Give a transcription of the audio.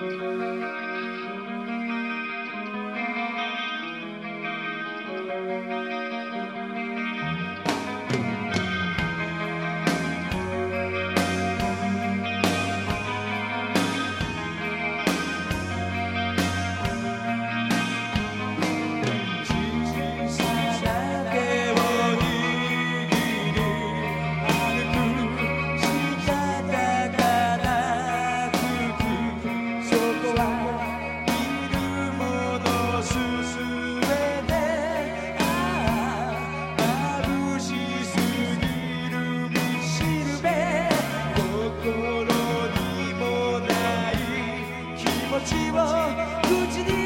Música 心にもない気持ちを口に